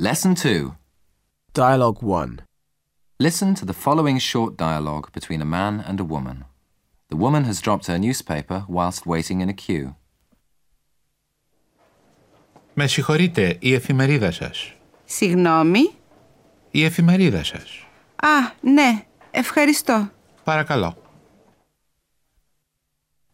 Lesson 2. Dialogue 1. Listen to the following short dialogue between a man and a woman. The woman has dropped her newspaper whilst waiting in a queue. Με συγχωρείτε, η εφημερίδα σας. Συγγνώμη. Η εφημερίδα σας. Α, ναι, ευχαριστώ. Παρακαλώ.